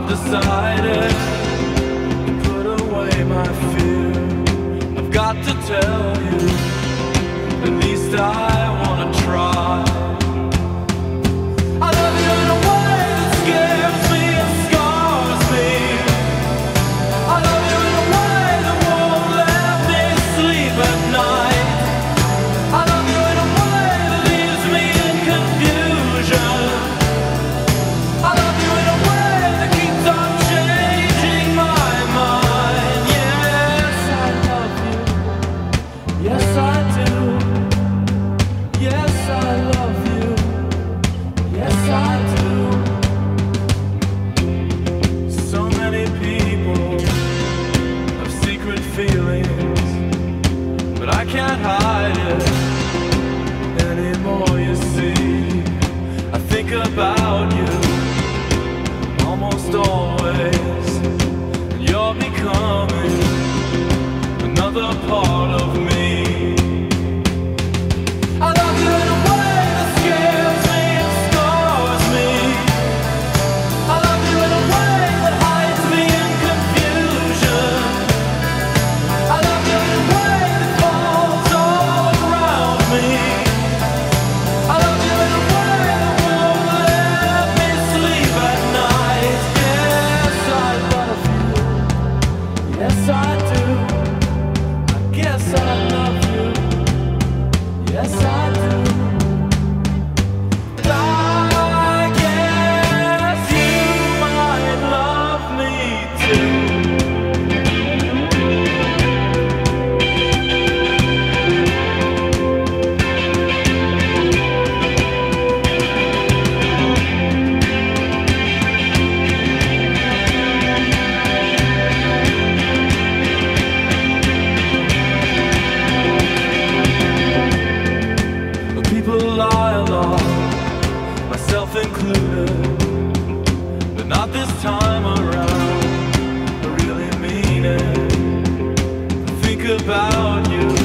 I've decided to put away my fear. I've got to tell. anymore, you see. I think about you almost always. You're becoming another part of me. Engraçado. myself included, but not this time around. I really mean it. I Think about you.